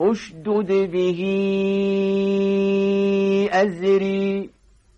أشدد به أزري.